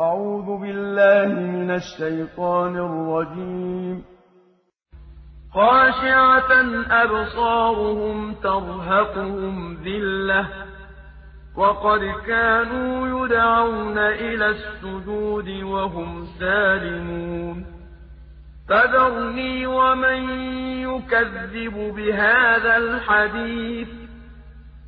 أعوذ بالله من الشيطان الرجيم. خاشعة أبصارهم ترهقهم ذلة وقد كانوا يدعون إلى السجود وهم سالمون. فذرني ومن يكذب بهذا الحديث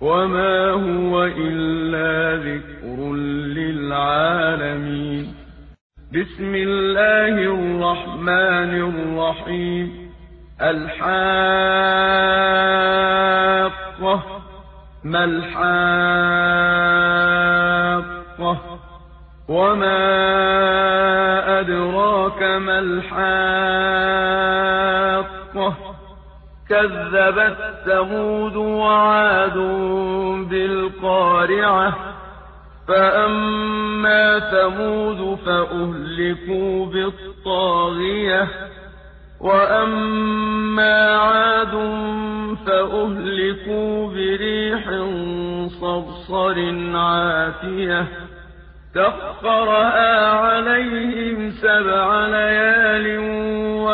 وما هو إلا ذكر للعالمين بسم الله الرحمن الرحيم الحاقة ما الحاقة وما أدراك ما الحاقة كذبت ثمود وعاد بالقارعة. فأما ثمود فأهلكوا بالطاغية. وأما عاد فأهلكوا بريح صرصر عاتية. سخرها عليهم سبع ليال